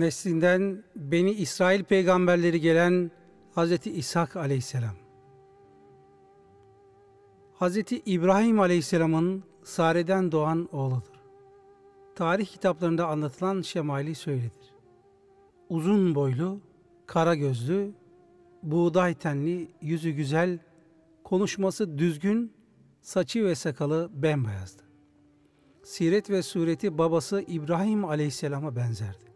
neslinden Beni İsrail peygamberleri gelen Hz. İshak aleyhisselam. Hz. İbrahim aleyhisselamın Sare'den doğan oğludur. Tarih kitaplarında anlatılan şemali söyledir. Uzun boylu, kara gözlü, buğday tenli, yüzü güzel, konuşması düzgün, saçı ve sakalı bembeyazdı. Siret ve sureti babası İbrahim aleyhisselama benzerdi.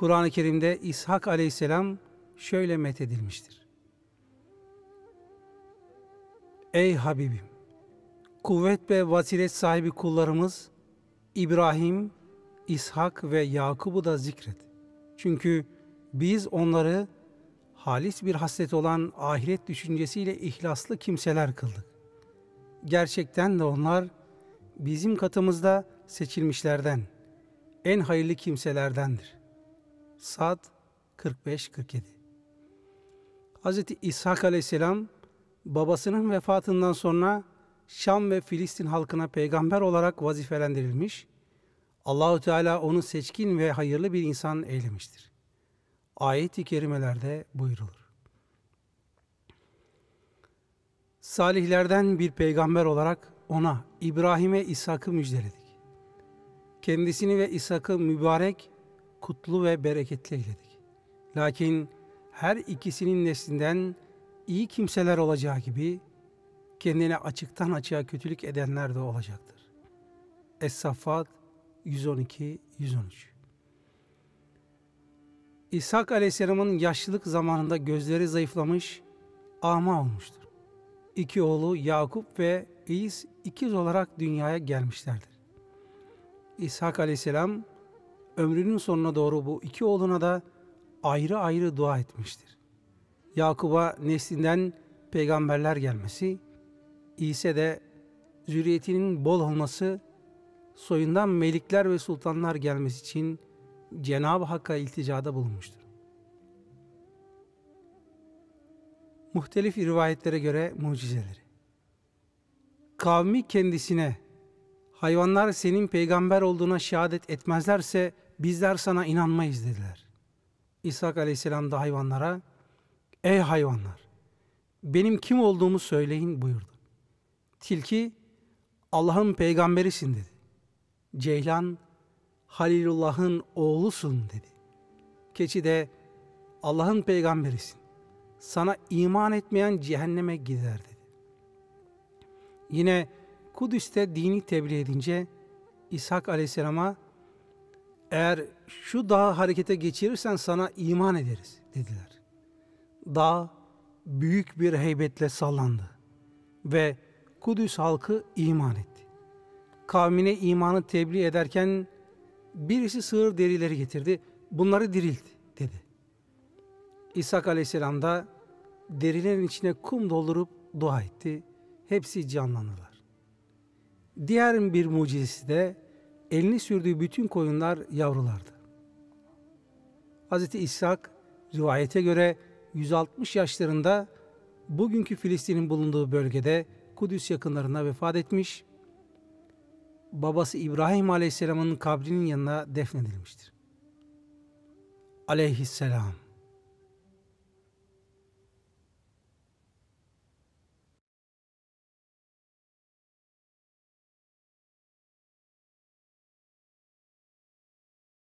Kur'an-ı Kerim'de İshak aleyhisselam şöyle methedilmiştir. Ey Habibim! Kuvvet ve vasilet sahibi kullarımız İbrahim, İshak ve Yakub'u da zikret. Çünkü biz onları halis bir hasret olan ahiret düşüncesiyle ihlaslı kimseler kıldık. Gerçekten de onlar bizim katımızda seçilmişlerden, en hayırlı kimselerdendir. Sad 45-47 Hz. İshak aleyhisselam babasının vefatından sonra Şam ve Filistin halkına peygamber olarak vazifelendirilmiş, Allahu Teala onu seçkin ve hayırlı bir insan eylemiştir. Ayet-i kerimelerde buyurulur. Salihlerden bir peygamber olarak ona İbrahim'e İshak'ı müjdeledik. Kendisini ve İshak'ı mübarek, kutlu ve bereketli eyledik. Lakin her ikisinin neslinden iyi kimseler olacağı gibi kendine açıktan açığa kötülük edenler de olacaktır. Es-Saffat 112-113 İshak Aleyhisselam'ın yaşlılık zamanında gözleri zayıflamış, ama olmuştur. İki oğlu Yakup ve İs ikiz olarak dünyaya gelmişlerdir. İshak Aleyhisselam ömrünün sonuna doğru bu iki oğluna da ayrı ayrı dua etmiştir. Yakub'a neslinden peygamberler gelmesi, İse de zürriyetinin bol olması, soyundan melikler ve sultanlar gelmesi için Cenab-ı Hakk'a ilticada bulunmuştur. Muhtelif rivayetlere göre mucizeleri. Kavmi kendisine, hayvanlar senin peygamber olduğuna şehadet etmezlerse bizler sana inanmayız dediler. İshak aleyhisselam da hayvanlara, ey hayvanlar, benim kim olduğumu söyleyin buyurdu. Tilki Allah'ın peygamberisin dedi. Ceylan Halilullah'ın oğlusun dedi. Keçi de Allah'ın peygamberisin. Sana iman etmeyen cehenneme gider dedi. Yine Kudüs'te dini tebliğ edince İshak aleyhisselama eğer şu dağı harekete geçirirsen sana iman ederiz dediler. Dağ büyük bir heybetle sallandı ve Kudüs halkı iman etti. Kavmine imanı tebliğ ederken birisi sığır derileri getirdi. Bunları dirilt dedi. İshak aleyhisselam da derilerin içine kum doldurup dua etti. Hepsi canlanırlar. Diğer bir mucizesi de elini sürdüğü bütün koyunlar yavrulardı. Hz. İshak rivayete göre 160 yaşlarında bugünkü Filistin'in bulunduğu bölgede Kudüs yakınlarında vefat etmiş, babası İbrahim Aleyhisselam'ın kabrinin yanına defnedilmiştir. Aleyhisselam.